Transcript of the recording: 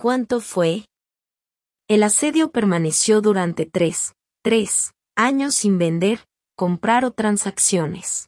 ¿Cuánto fue? El asedio permaneció durante tres, tres años sin vender, comprar o transacciones.